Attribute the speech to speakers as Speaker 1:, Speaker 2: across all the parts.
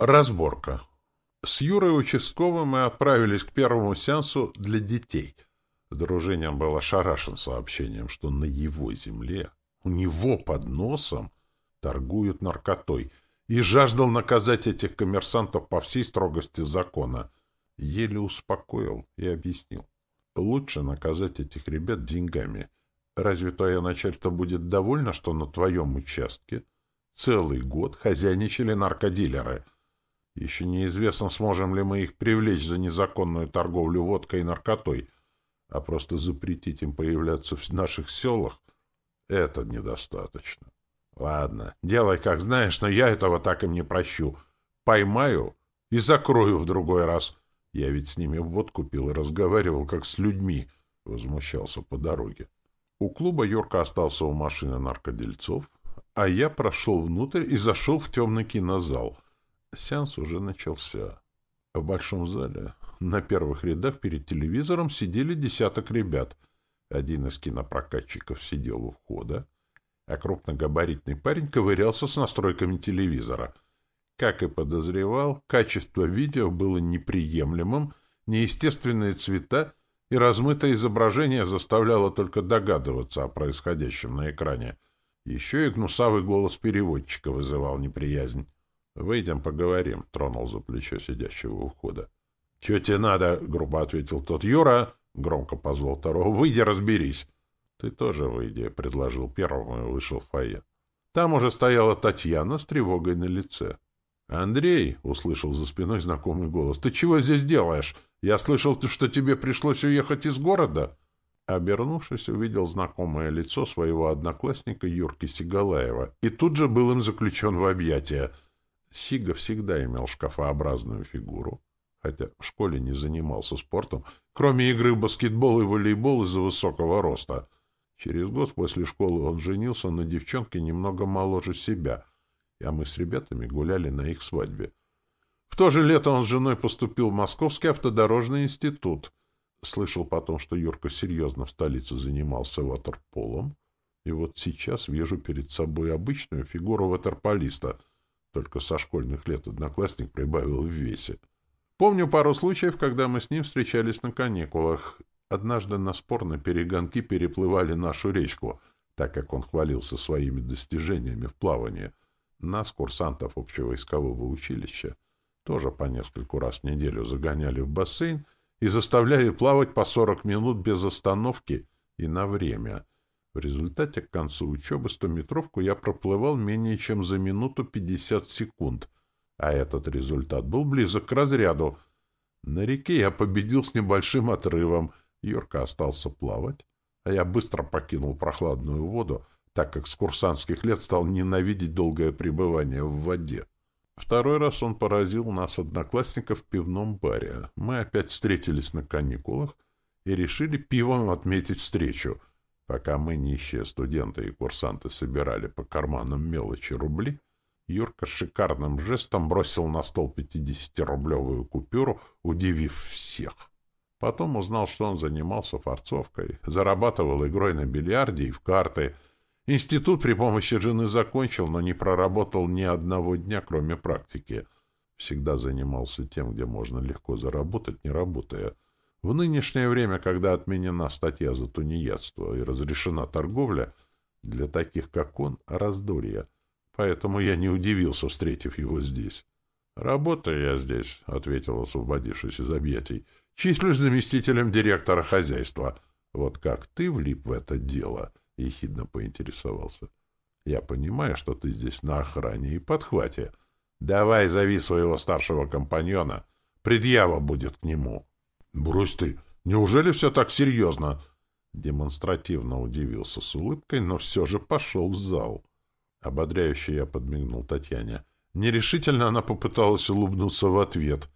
Speaker 1: Разборка. С Юрой Участковым мы отправились к первому сеансу для детей. Дружинян был ошарашен сообщением, что на его земле, у него под носом, торгуют наркотой, и жаждал наказать этих коммерсантов по всей строгости закона. Еле успокоил и объяснил. Лучше наказать этих ребят деньгами. Разве твое начальство будет довольно, что на твоем участке целый год хозяйничали наркодилеры — еще неизвестно, сможем ли мы их привлечь за незаконную торговлю водкой и наркотой, а просто запретить им появляться в наших селах — это недостаточно. Ладно, делай как знаешь, но я этого так им не прощу. Поймаю и закрою в другой раз. Я ведь с ними водку пил и разговаривал, как с людьми, — возмущался по дороге. У клуба Юрка остался у машины наркодельцов, а я прошел внутрь и зашел в темный кинозал — Сеанс уже начался. В большом зале на первых рядах перед телевизором сидели десяток ребят. Один из кинопрокатчиков сидел у входа, а крупногабаритный парень ковырялся с настройками телевизора. Как и подозревал, качество видео было неприемлемым, неестественные цвета и размытое изображение заставляло только догадываться о происходящем на экране. Еще и гнусавый голос переводчика вызывал неприязнь. «Выйдем, поговорим», — тронул за плечо сидящего у входа. «Чего тебе надо?» — грубо ответил тот. «Юра!» — громко позвал второго. «Выйди, разберись!» «Ты тоже выйди», — предложил первому и вышел в фойе. Там уже стояла Татьяна с тревогой на лице. «Андрей!» — услышал за спиной знакомый голос. «Ты чего здесь делаешь? Я слышал, что тебе пришлось уехать из города?» Обернувшись, увидел знакомое лицо своего одноклассника Юрки Сигалаева и тут же был им заключен в объятия — Сига всегда имел шкафообразную фигуру, хотя в школе не занимался спортом, кроме игры в баскетбол и волейбол из-за высокого роста. Через год после школы он женился на девчонке немного моложе себя, а мы с ребятами гуляли на их свадьбе. В то же лето он с женой поступил в Московский автодорожный институт. Слышал потом, что Юрка серьезно в столице занимался ватерполом, и вот сейчас вижу перед собой обычную фигуру ватерполиста — только со школьных лет одноклассник прибавил в весе. Помню пару случаев, когда мы с ним встречались на каникулах. Однажды на спорной перегонки переплывали нашу речку, так как он хвалился своими достижениями в плавании. Нас, курсантов общевойскового училища, тоже по нескольку раз в неделю загоняли в бассейн и заставляли плавать по 40 минут без остановки и на время — в результате к концу учебы стометровку я проплывал менее чем за минуту 50 секунд, а этот результат был близок к разряду. На реке я победил с небольшим отрывом, Юрка остался плавать, а я быстро покинул прохладную воду, так как с курсантских лет стал ненавидеть долгое пребывание в воде. Второй раз он поразил нас, одноклассников, в пивном баре. Мы опять встретились на каникулах и решили пивом отметить встречу — Пока мы, нищие студенты и курсанты, собирали по карманам мелочи рубли, Юрка шикарным жестом бросил на стол пятидесятирублевую купюру, удивив всех. Потом узнал, что он занимался форцовкой, зарабатывал игрой на бильярде и в карты. Институт при помощи жены закончил, но не проработал ни одного дня, кроме практики. Всегда занимался тем, где можно легко заработать, не работая — в нынешнее время, когда отменена статья за тунеядство и разрешена торговля, для таких, как он, раздолье. Поэтому я не удивился, встретив его здесь. — Работаю я здесь, — ответил, освободившись из объятий. — Числюсь заместителем директора хозяйства. Вот как ты влип в это дело? — ехидно поинтересовался. — Я понимаю, что ты здесь на охране и подхвате. Давай зови своего старшего компаньона. Предъява будет к нему. — Брось ты, неужели все так серьезно? Демонстративно удивился с улыбкой, но все же пошел в зал. Ободряюще я подмигнул Татьяне. Нерешительно она попыталась улыбнуться в ответ.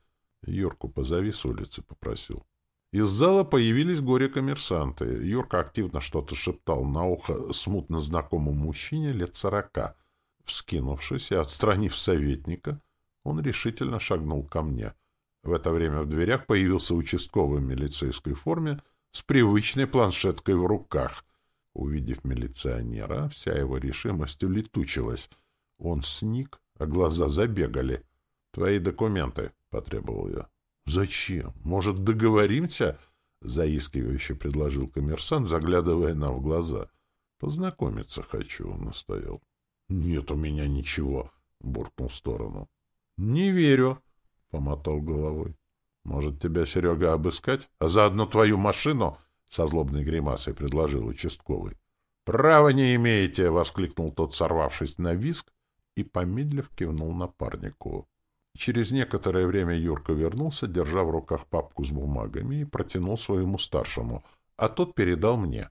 Speaker 1: Юрку позови с улицы, попросил. Из зала появились горе-коммерсанты. Юрка активно что-то шептал на ухо смутно знакомому мужчине лет сорока. Вскинувшись и отстранив советника, он решительно шагнул ко мне — в это время в дверях появился участковый в милицейской форме с привычной планшеткой в руках. Увидев милиционера, вся его решимость улетучилась. Он сник, а глаза забегали. Твои документы, — потребовал я. — Зачем? Может, договоримся? — заискивающе предложил коммерсант, заглядывая нам в глаза. — Познакомиться хочу, — настоял. — Нет у меня ничего, — буркнул в сторону. — Не верю, — помотал головой. — Может, тебя, Серега, обыскать? А заодно твою машину? — со злобной гримасой предложил участковый. — Права не имеете! — воскликнул тот, сорвавшись на виск, и, помедлив, кивнул напарнику. Через некоторое время Юрка вернулся, держа в руках папку с бумагами, и протянул своему старшему, а тот передал мне.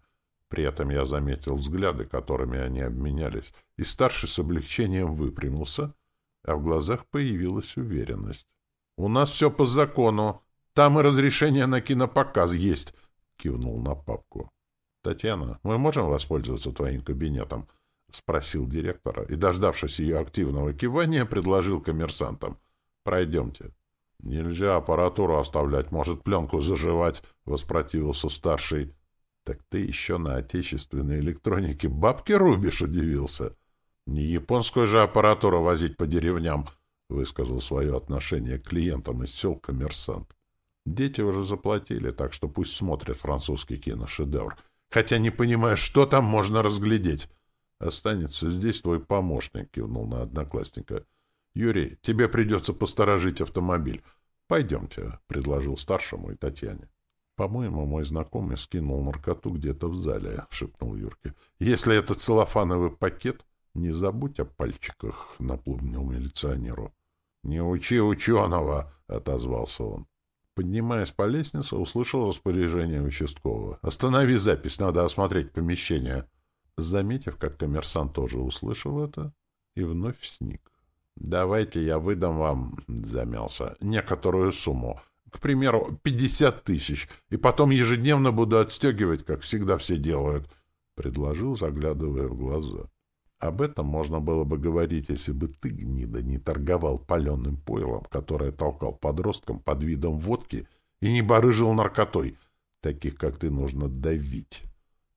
Speaker 1: При этом я заметил взгляды, которыми они обменялись, и старший с облегчением выпрямился, а в глазах появилась уверенность. — У нас все по закону. Там и разрешение на кинопоказ есть, — кивнул на папку. — Татьяна, мы можем воспользоваться твоим кабинетом? —— спросил директора и, дождавшись ее активного кивания, предложил коммерсантам. — Пройдемте. — Нельзя аппаратуру оставлять, может пленку заживать, — воспротивился старший. — Так ты еще на отечественной электронике бабки рубишь, — удивился. — Не японскую же аппаратуру возить по деревням, — высказал свое отношение к клиентам из сел коммерсант. Дети уже заплатили, так что пусть смотрят французский киношедевр. Хотя не понимая, что там можно разглядеть. Останется здесь твой помощник, кивнул на одноклассника. Юрий, тебе придется посторожить автомобиль. Пойдемте, предложил старшему и Татьяне. По-моему, мой знакомый скинул наркоту где-то в зале, шепнул Юрке. Если это целлофановый пакет, не забудь о пальчиках, напомнил милиционеру. Не учи ученого, отозвался он. Поднимаясь по лестнице, услышал распоряжение участкового. «Останови запись, надо осмотреть помещение». Заметив, как коммерсант тоже услышал это, и вновь сник. «Давайте я выдам вам, — замялся, — некоторую сумму, к примеру, пятьдесят тысяч, и потом ежедневно буду отстегивать, как всегда все делают», — предложил, заглядывая в глаза. Об этом можно было бы говорить, если бы ты, гнида, не торговал паленым пойлом, которое толкал подросткам под видом водки, и не барыжил наркотой. Таких, как ты, нужно давить.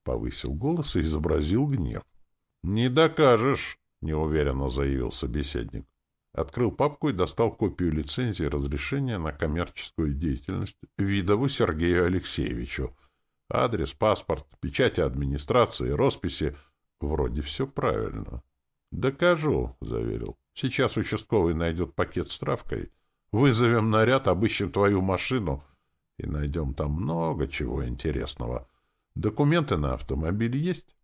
Speaker 1: Повысил голос и изобразил гнев. — Не докажешь, — неуверенно заявил собеседник. Открыл папку и достал копию лицензии разрешения на коммерческую деятельность Видову Сергею Алексеевичу. Адрес, паспорт, печати администрации, росписи. Вроде все правильно. — Докажу, — заверил. — Сейчас участковый найдет пакет с травкой. Вызовем наряд, обыщем твою машину и найдем там много чего интересного. — Документы на автомобиль есть?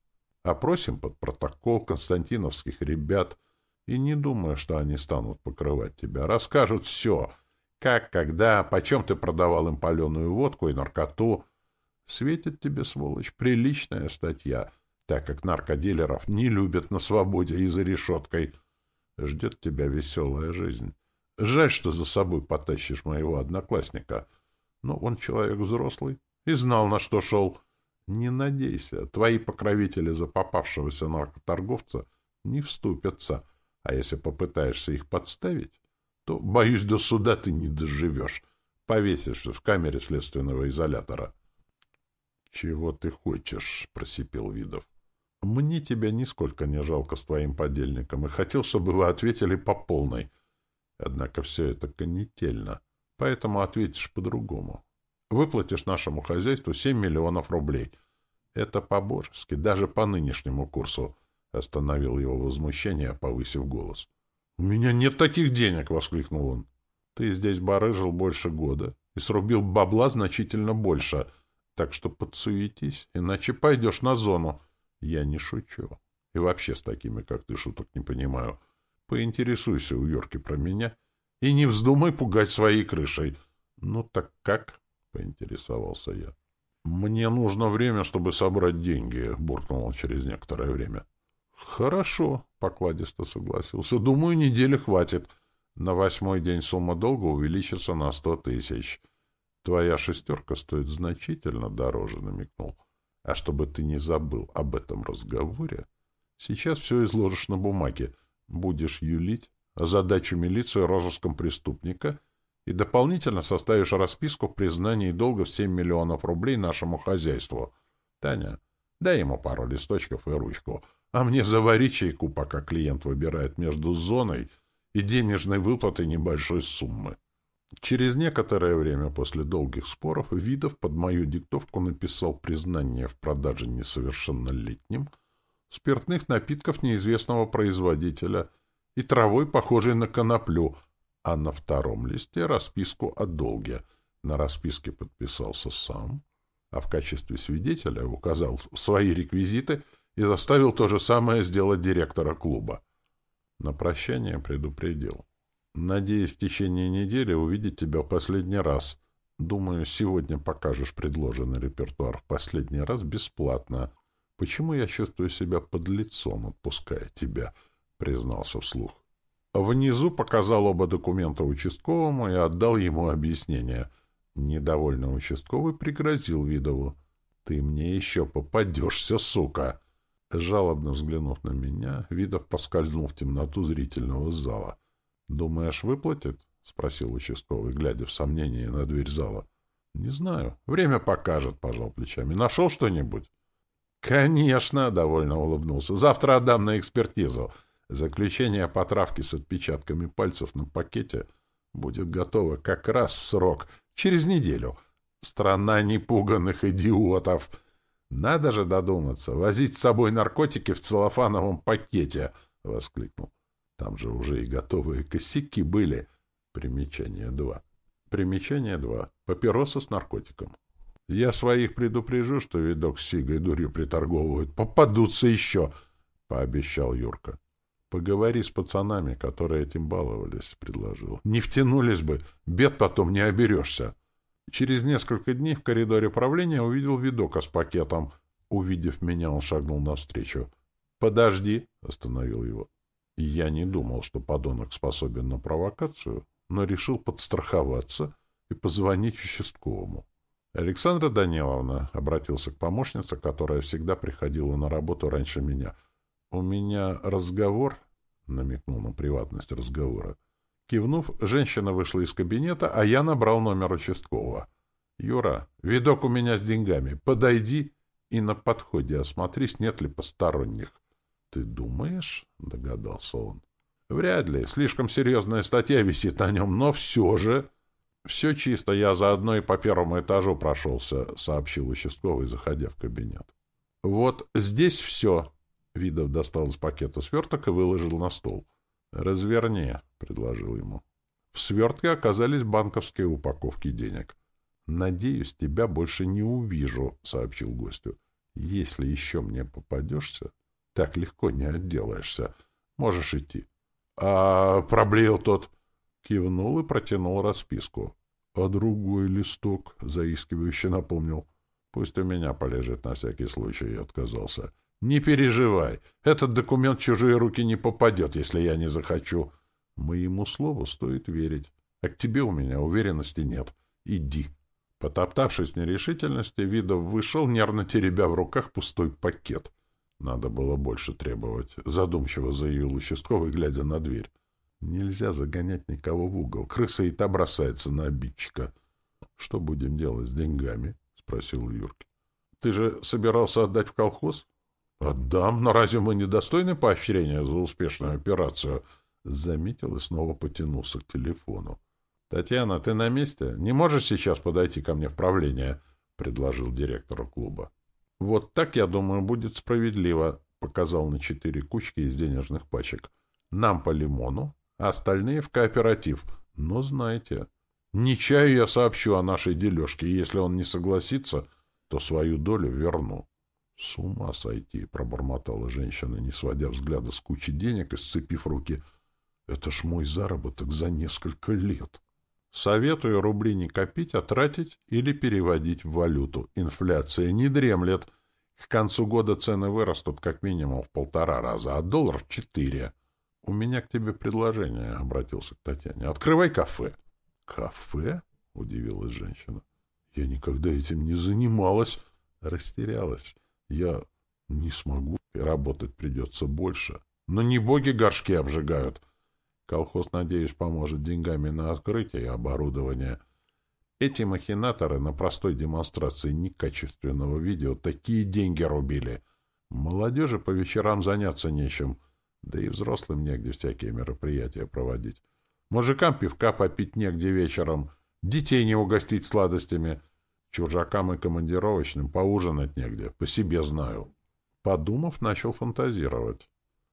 Speaker 1: Опросим под протокол константиновских ребят. И не думаю, что они станут покрывать тебя. Расскажут все. Как, когда, почем ты продавал им паленую водку и наркоту. Светит тебе, сволочь, приличная статья, так как наркодилеров не любят на свободе и за решеткой. Ждет тебя веселая жизнь. Жаль, что за собой потащишь моего одноклассника. Но он человек взрослый и знал, на что шел. Не надейся, твои покровители за попавшегося наркоторговца не вступятся, а если попытаешься их подставить, то, боюсь, до суда ты не доживешь. Повесишься в камере следственного изолятора. — Чего ты хочешь? — просипел Видов. — Мне тебя нисколько не жалко с твоим подельником, и хотел, чтобы вы ответили по полной. Однако все это конетельно, поэтому ответишь по-другому. Выплатишь нашему хозяйству 7 миллионов рублей. Это по-божески, даже по нынешнему курсу. Остановил его возмущение, повысив голос. — У меня нет таких денег! — воскликнул он. — Ты здесь барыжил больше года и срубил бабла значительно больше. Так что подсуетись, иначе пойдешь на зону. Я не шучу. И вообще с такими, как ты, шуток не понимаю. Поинтересуйся у Йорки про меня и не вздумай пугать своей крышей. Ну так как? — поинтересовался я. — Мне нужно время, чтобы собрать деньги, — буркнул он через некоторое время. — Хорошо, — покладисто согласился. — Думаю, недели хватит. На восьмой день сумма долга увеличится на сто тысяч. Твоя шестерка стоит значительно дороже, — намекнул. А чтобы ты не забыл об этом разговоре, сейчас все изложишь на бумаге. Будешь юлить, задачу милиции розыском преступника — и дополнительно составишь расписку в признании долга в 7 миллионов рублей нашему хозяйству. Таня, дай ему пару листочков и ручку, а мне завари чайку, пока клиент выбирает между зоной и денежной выплаты небольшой суммы. Через некоторое время после долгих споров Видов под мою диктовку написал признание в продаже несовершеннолетним спиртных напитков неизвестного производителя и травой, похожей на коноплю, а на втором листе расписку о долге. На расписке подписался сам, а в качестве свидетеля указал свои реквизиты и заставил то же самое сделать директора клуба. На прощание предупредил. Надеюсь, в течение недели увидеть тебя в последний раз. Думаю, сегодня покажешь предложенный репертуар в последний раз бесплатно. Почему я чувствую себя под лицом, отпуская тебя? Признался вслух. Внизу показал оба документа участковому и отдал ему объяснение. Недовольный участковый пригрозил Видову. — Ты мне еще попадешься, сука! Жалобно взглянув на меня, Видов поскользнул в темноту зрительного зала. «Думаешь, выплатит?» — спросил участковый, глядя в сомнение на дверь зала. «Не знаю. Время покажет», — пожал плечами. «Нашел что-нибудь?» «Конечно!» — довольно улыбнулся. «Завтра отдам на экспертизу. Заключение по травке с отпечатками пальцев на пакете будет готово как раз в срок, через неделю. Страна непуганных идиотов!» «Надо же додуматься! Возить с собой наркотики в целлофановом пакете!» — воскликнул. Там же уже и готовые косяки были. Примечание 2. Примечание 2. Папироса с наркотиком. Я своих предупрежу, что видок с сигой дурью приторговывают. Попадутся еще, — пообещал Юрка. Поговори с пацанами, которые этим баловались, — предложил. Не втянулись бы, бед потом не оберешься. Через несколько дней в коридоре правления увидел видока с пакетом. Увидев меня, он шагнул навстречу. — Подожди, — остановил его. Я не думал, что подонок способен на провокацию, но решил подстраховаться и позвонить участковому. Александра Даниловна обратился к помощнице, которая всегда приходила на работу раньше меня. «У меня разговор», — намекнул на приватность разговора. Кивнув, женщина вышла из кабинета, а я набрал номер участкового. «Юра, видок у меня с деньгами. Подойди и на подходе осмотрись, нет ли посторонних. «Ты думаешь?» — догадался он. «Вряд ли. Слишком серьезная статья висит на нем, но все же...» «Все чисто. Я заодно и по первому этажу прошелся», — сообщил участковый, заходя в кабинет. «Вот здесь все». Видов достал из пакета сверток и выложил на стол. «Разверни», — предложил ему. В свертке оказались банковские упаковки денег. «Надеюсь, тебя больше не увижу», — сообщил гостю. «Если еще мне попадешься...» Так легко не отделаешься. Можешь идти. — А проблеял тот. Кивнул и протянул расписку. — А другой листок, — заискивающе напомнил. — Пусть у меня полежит на всякий случай, — отказался. — Не переживай. Этот документ в чужие руки не попадет, если я не захочу. Моему слову стоит верить. А к тебе у меня уверенности нет. Иди. Потоптавшись в нерешительности, Видов вышел, нервно теребя в руках пустой пакет — надо было больше требовать, задумчиво заявил участковый, глядя на дверь. Нельзя загонять никого в угол. Крыса и та бросается на обидчика. Что будем делать с деньгами? спросил Юрки. Ты же собирался отдать в колхоз? Отдам, но разве мы не достойны поощрения за успешную операцию? Заметил и снова потянулся к телефону. Татьяна, ты на месте? Не можешь сейчас подойти ко мне в правление? предложил директору клуба. Вот так, я думаю, будет справедливо, показал на четыре кучки из денежных пачек. Нам по лимону, а остальные в кооператив. Но знаете, не чаю я сообщу о нашей дележке, и если он не согласится, то свою долю верну. — С ума сойти! — пробормотала женщина, не сводя взгляда с кучи денег и сцепив руки. — Это ж мой заработок за несколько лет. Советую рубли не копить, а тратить или переводить в валюту. Инфляция не дремлет. К концу года цены вырастут как минимум в полтора раза, а доллар четыре. — У меня к тебе предложение, — обратился к Татьяне. — Открывай кафе. — Кафе? — удивилась женщина. — Я никогда этим не занималась. Растерялась. Я не смогу, и работать придется больше. Но не боги горшки обжигают. — Колхоз, надеюсь, поможет деньгами на открытие и оборудование. Эти махинаторы на простой демонстрации некачественного видео такие деньги рубили. Молодежи по вечерам заняться нечем. Да и взрослым негде всякие мероприятия проводить. Мужикам пивка попить негде вечером, детей не угостить сладостями, чужакам и командировочным поужинать негде, по себе знаю. Подумав, начал фантазировать.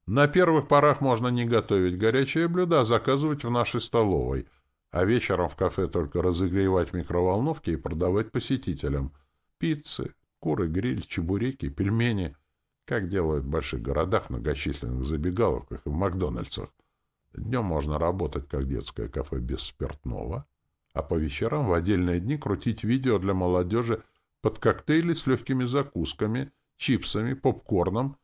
Speaker 1: На первых порах можно не готовить горячие блюда, а заказывать в нашей столовой, а вечером в кафе только разогревать в микроволновке и продавать посетителям. Пиццы, куры, гриль, чебуреки, пельмени, как делают в больших городах, многочисленных забегаловках и в Макдональдсах. Днем можно работать как детское кафе без спиртного, а по вечерам в отдельные дни крутить видео для молодежи под коктейли с легкими закусками, чипсами, попкорном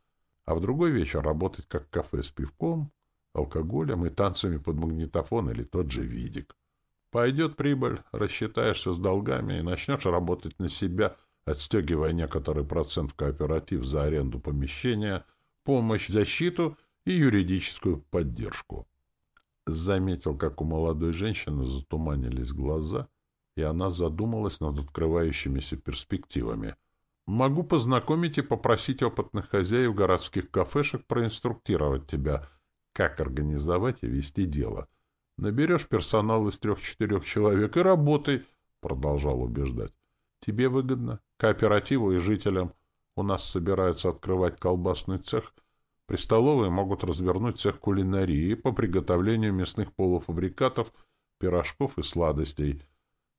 Speaker 1: а в другой вечер работать как кафе с пивком, алкоголем и танцами под магнитофон или тот же видик. Пойдет прибыль, рассчитаешься с долгами и начнешь работать на себя, отстегивая некоторый процент в кооператив за аренду помещения, помощь, защиту и юридическую поддержку. Заметил, как у молодой женщины затуманились глаза, и она задумалась над открывающимися перспективами — Могу познакомить и попросить опытных хозяев городских кафешек проинструктировать тебя, как организовать и вести дело. Наберешь персонал из трех-четырех человек и работай, — продолжал убеждать. Тебе выгодно, кооперативу и жителям. У нас собираются открывать колбасный цех. При столовой могут развернуть цех кулинарии по приготовлению мясных полуфабрикатов, пирожков и сладостей,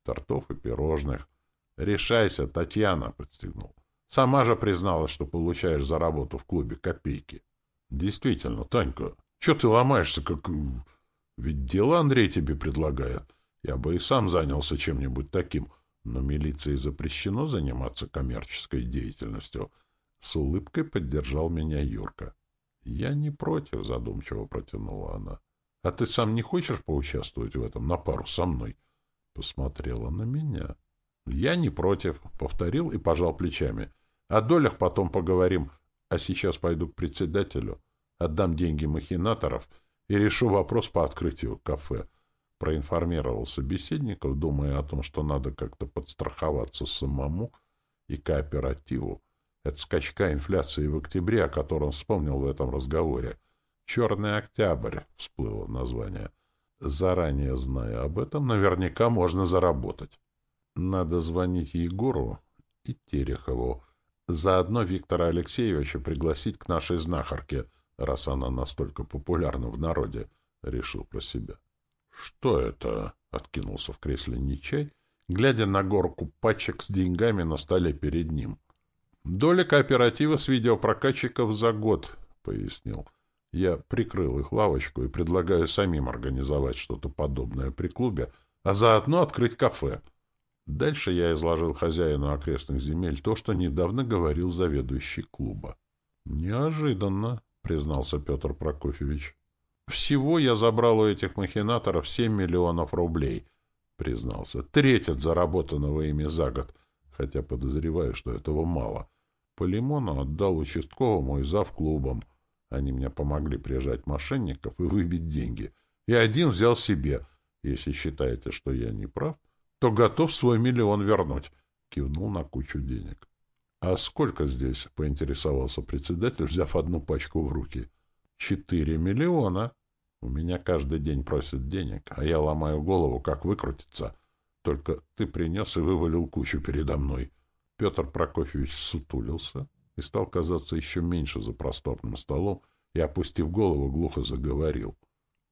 Speaker 1: тортов и пирожных. «Решайся, Татьяна!» — подстегнул. «Сама же призналась, что получаешь за работу в клубе копейки». «Действительно, Танька, что ты ломаешься, как... Ведь дело Андрей тебе предлагает. Я бы и сам занялся чем-нибудь таким, но милиции запрещено заниматься коммерческой деятельностью». С улыбкой поддержал меня Юрка. «Я не против», — задумчиво протянула она. «А ты сам не хочешь поучаствовать в этом на пару со мной?» Посмотрела на меня. Я не против, повторил и пожал плечами. О долях потом поговорим, а сейчас пойду к председателю, отдам деньги махинаторов и решу вопрос по открытию кафе. Проинформировал собеседников, думая о том, что надо как-то подстраховаться самому и кооперативу от скачка инфляции в октябре, о котором вспомнил в этом разговоре. «Черный октябрь» всплыло название. Заранее зная об этом, наверняка можно заработать. Надо звонить Егору и Терехову. Заодно Виктора Алексеевича пригласить к нашей знахарке, раз она настолько популярна в народе, — решил про себя. — Что это? — откинулся в кресле Нечай, глядя на горку пачек с деньгами на столе перед ним. — Доля кооператива с видеопрокатчиков за год, — пояснил. Я прикрыл их лавочку и предлагаю самим организовать что-то подобное при клубе, а заодно открыть кафе. — Дальше я изложил хозяину окрестных земель то, что недавно говорил заведующий клуба. «Неожиданно», — признался Петр Прокофьевич. «Всего я забрал у этих махинаторов семь миллионов рублей», — признался. «Треть от заработанного ими за год, хотя подозреваю, что этого мало. По лимону отдал участковому и зав клубом. Они мне помогли прижать мошенников и выбить деньги. И один взял себе. Если считаете, что я не прав, то готов свой миллион вернуть. Кивнул на кучу денег. — А сколько здесь? — поинтересовался председатель, взяв одну пачку в руки. — Четыре миллиона. У меня каждый день просят денег, а я ломаю голову, как выкрутиться. Только ты принес и вывалил кучу передо мной. Петр Прокофьевич сутулился и стал казаться еще меньше за просторным столом и, опустив голову, глухо заговорил. —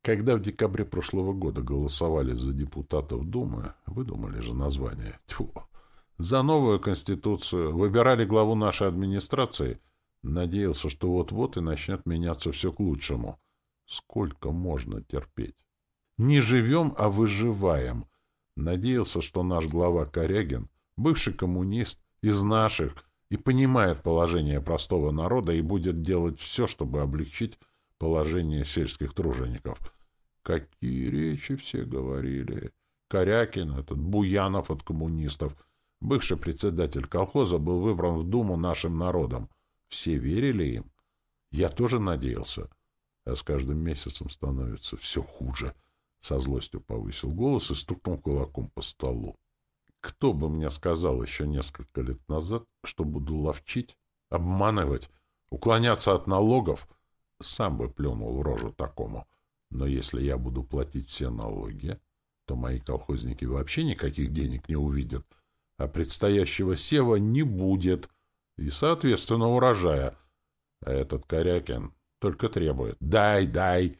Speaker 1: когда в декабре прошлого года голосовали за депутатов Думы, выдумали же название, тьфу, за новую Конституцию, выбирали главу нашей администрации, надеялся, что вот-вот и начнет меняться все к лучшему. Сколько можно терпеть? Не живем, а выживаем. Надеялся, что наш глава Корягин, бывший коммунист, из наших, и понимает положение простого народа и будет делать все, чтобы облегчить положение сельских тружеников — Какие речи все говорили. Корякин, этот Буянов от коммунистов, бывший председатель колхоза, был выбран в Думу нашим народом. Все верили им. Я тоже надеялся. А с каждым месяцем становится все хуже. Со злостью повысил голос и стукнул кулаком по столу. Кто бы мне сказал еще несколько лет назад, что буду ловчить, обманывать, уклоняться от налогов, Сам бы плюнул в рожу такому. Но если я буду платить все налоги, то мои колхозники вообще никаких денег не увидят, а предстоящего сева не будет, и, соответственно, урожая. А этот Корякин только требует «дай, дай»,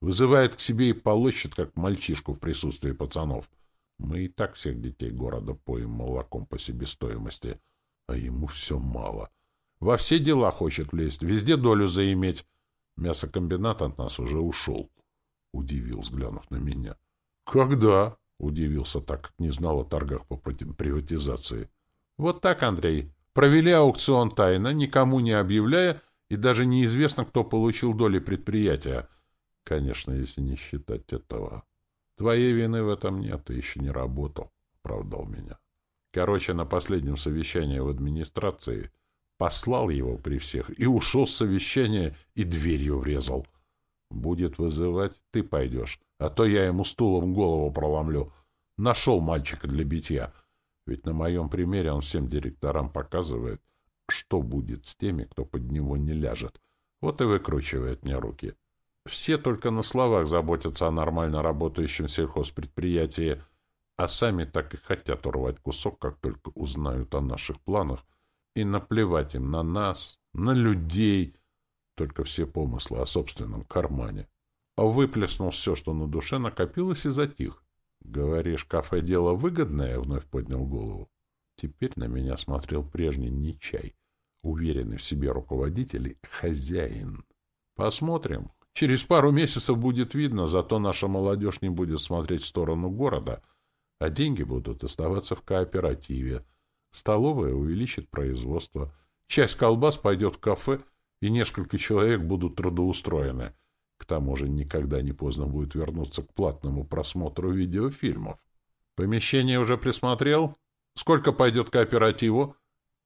Speaker 1: вызывает к себе и полощет, как мальчишку в присутствии пацанов. Мы и так всех детей города поим молоком по себестоимости, а ему все мало. Во все дела хочет влезть, везде долю заиметь. Мясокомбинат от нас уже ушел. Удивил, взглянув на меня. Когда? Удивился так, как не знал о торгах по приватизации. Вот так, Андрей. Провели аукцион тайно, никому не объявляя, и даже неизвестно, кто получил доли предприятия. Конечно, если не считать этого. Твоей вины в этом нет, ты еще не работал, — оправдал меня. Короче, на последнем совещании в администрации послал его при всех и ушел с совещания и дверью врезал. Будет вызывать, ты пойдешь, а то я ему стулом голову проломлю. Нашел мальчика для битья. Ведь на моем примере он всем директорам показывает, что будет с теми, кто под него не ляжет. Вот и выкручивает мне руки. Все только на словах заботятся о нормально работающем сельхозпредприятии, а сами так и хотят урвать кусок, как только узнают о наших планах, и наплевать им на нас, на людей, только все помыслы о собственном кармане. А выплеснул все, что на душе накопилось, и затих. «Говоришь, кафе — дело выгодное?» — вновь поднял голову. Теперь на меня смотрел прежний Нечай, уверенный в себе руководитель хозяин. «Посмотрим», Через пару месяцев будет видно, зато наша молодежь не будет смотреть в сторону города, а деньги будут оставаться в кооперативе. Столовая увеличит производство. Часть колбас пойдет в кафе, и несколько человек будут трудоустроены. К тому же никогда не поздно будет вернуться к платному просмотру видеофильмов. Помещение уже присмотрел? Сколько пойдет кооперативу?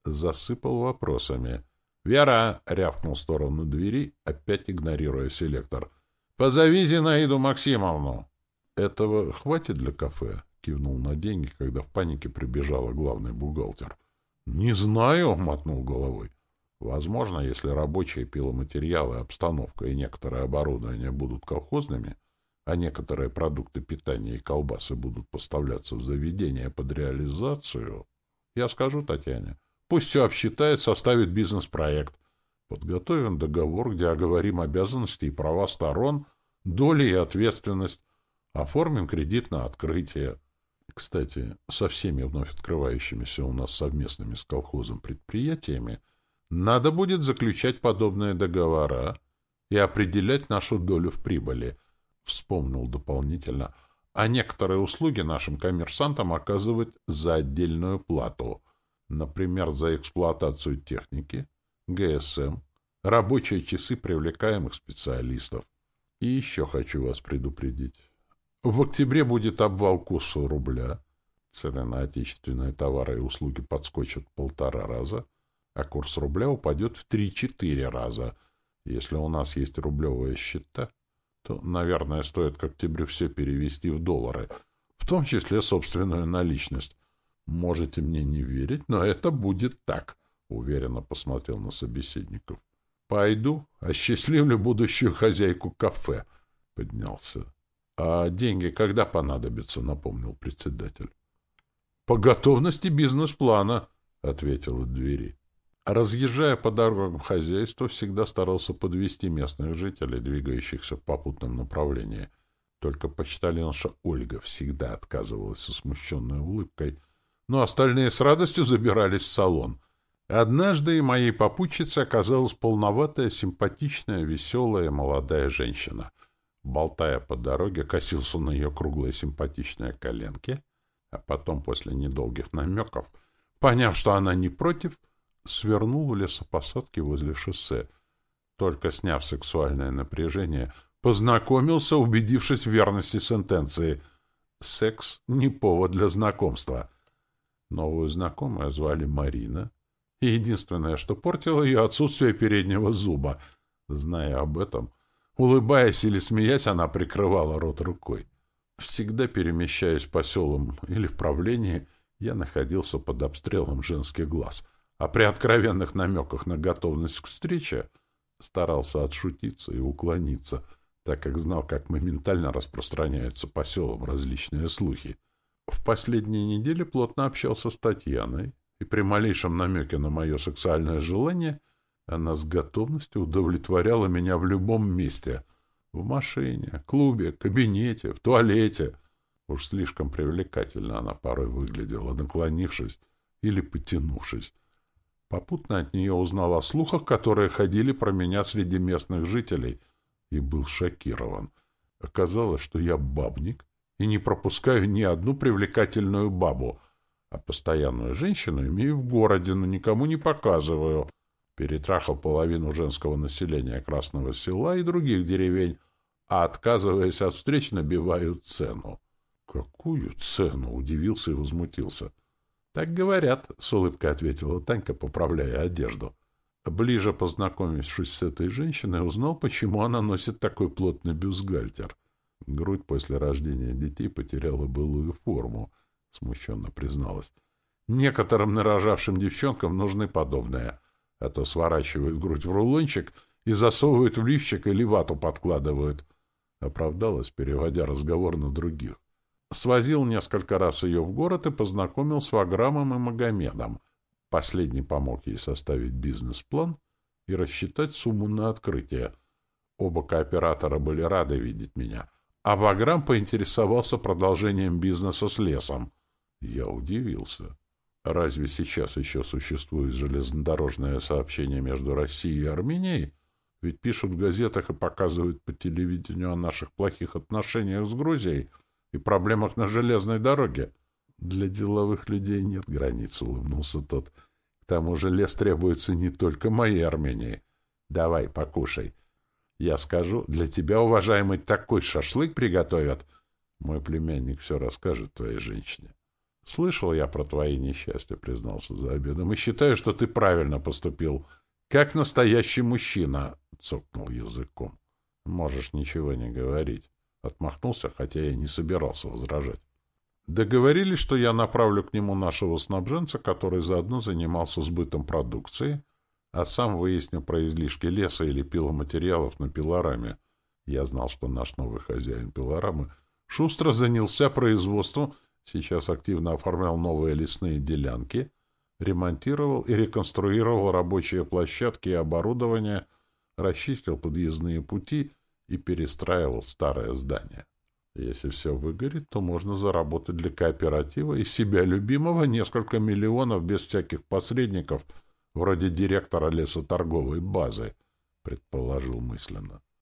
Speaker 1: Засыпал вопросами. «Вера!» — рявкнул в сторону двери, опять игнорируя селектор. «Позови Зинаиду Максимовну!» «Этого хватит для кафе?» — кивнул на деньги, когда в панике прибежала главный бухгалтер. «Не знаю!» — мотнул головой. «Возможно, если рабочие пиломатериалы, обстановка и некоторое оборудование будут колхозными, а некоторые продукты питания и колбасы будут поставляться в заведение под реализацию, я скажу Татьяне, Пусть все обсчитает, составит бизнес-проект. Подготовим договор, где оговорим обязанности и права сторон, доли и ответственность. Оформим кредит на открытие. Кстати, со всеми вновь открывающимися у нас совместными с колхозом предприятиями надо будет заключать подобные договора и определять нашу долю в прибыли. Вспомнил дополнительно, а некоторые услуги нашим коммерсантам оказывать за отдельную плату — Например, за эксплуатацию техники, ГСМ, рабочие часы привлекаемых специалистов. И еще хочу вас предупредить. В октябре будет обвал курса рубля, цены на отечественные товары и услуги подскочат полтора раза, а курс рубля упадет в три-четыре раза. Если у нас есть рублевые счета, то, наверное, стоит к октябрю все перевести в доллары, в том числе собственную наличность. Можете мне не верить, но это будет так, — уверенно посмотрел на собеседников. — Пойду, осчастливлю будущую хозяйку кафе, — поднялся. — А деньги когда понадобятся, — напомнил председатель. — По готовности бизнес-плана, — ответил от двери. Разъезжая по дорогам хозяйства, всегда старался подвести местных жителей, двигающихся в попутном направлении. Только почтальонша Ольга всегда отказывалась со смущенной улыбкой — но остальные с радостью забирались в салон. Однажды и моей попутчицей оказалась полноватая, симпатичная, веселая молодая женщина. Болтая по дороге, косился на ее круглые симпатичные коленки, а потом, после недолгих намеков, поняв, что она не против, свернул в лесопосадке возле шоссе. Только сняв сексуальное напряжение, познакомился, убедившись в верности сентенции. Секс — не повод для знакомства — Новую знакомую звали Марина, и единственное, что портило ее отсутствие переднего зуба. Зная об этом, улыбаясь или смеясь, она прикрывала рот рукой. Всегда перемещаясь по селам или в правлении, я находился под обстрелом женских глаз, а при откровенных намеках на готовность к встрече Старался отшутиться и уклониться, так как знал, как моментально распространяются по селам различные слухи. В последние недели плотно общался с Татьяной, и при малейшем намеке на мое сексуальное желание она с готовностью удовлетворяла меня в любом месте — в машине, клубе, кабинете, в туалете. Уж слишком привлекательно она порой выглядела, наклонившись или потянувшись. Попутно от нее узнал о слухах, которые ходили про меня среди местных жителей, и был шокирован. Оказалось, что я бабник и не пропускаю ни одну привлекательную бабу, а постоянную женщину имею в городе, но никому не показываю. Перетрахал половину женского населения Красного села и других деревень, а, отказываясь от встреч, набиваю цену. «Какую цену?» — удивился и возмутился. «Так говорят», — с улыбкой ответила Танька, поправляя одежду. Ближе познакомившись с этой женщиной, узнал, почему она носит такой плотный бюстгальтер. Грудь после рождения детей потеряла былую форму, — смущенно призналась. Некоторым нарожавшим девчонкам нужны подобные, а то сворачивают грудь в рулончик и засовывают в лифчик или вату подкладывают. Оправдалась, переводя разговор на других. Свозил несколько раз ее в город и познакомил с Ваграмом и Магомедом. Последний помог ей составить бизнес-план и рассчитать сумму на открытие. Оба кооператора были рады видеть меня, а Ваграм поинтересовался продолжением бизнеса с лесом. Я удивился. Разве сейчас еще существует железнодорожное сообщение между Россией и Арменией? Ведь пишут в газетах и показывают по телевидению о наших плохих отношениях с Грузией — и проблемах на железной дороге. Для деловых людей нет границ, — улыбнулся тот. К тому же лес требуется не только моей Армении. Давай, покушай. Я скажу, для тебя, уважаемый, такой шашлык приготовят. Мой племянник все расскажет твоей женщине. Слышал я про твои несчастья, признался за обедом, и считаю, что ты правильно поступил. Как настоящий мужчина, — цокнул языком. Можешь ничего не говорить. Отмахнулся, хотя я не собирался возражать. Договорились, что я направлю к нему нашего снабженца, который заодно занимался сбытом продукции, а сам выясню про излишки леса или пиломатериалов на пилораме. Я знал, что наш новый хозяин пилорамы шустро занялся производством, сейчас активно оформлял новые лесные делянки, ремонтировал и реконструировал рабочие площадки и оборудование, расчистил подъездные пути и перестраивал старое здание. Если все выгорит, то можно заработать для кооператива и себя любимого несколько миллионов без всяких посредников, вроде директора лесоторговой базы, предположил мысленно.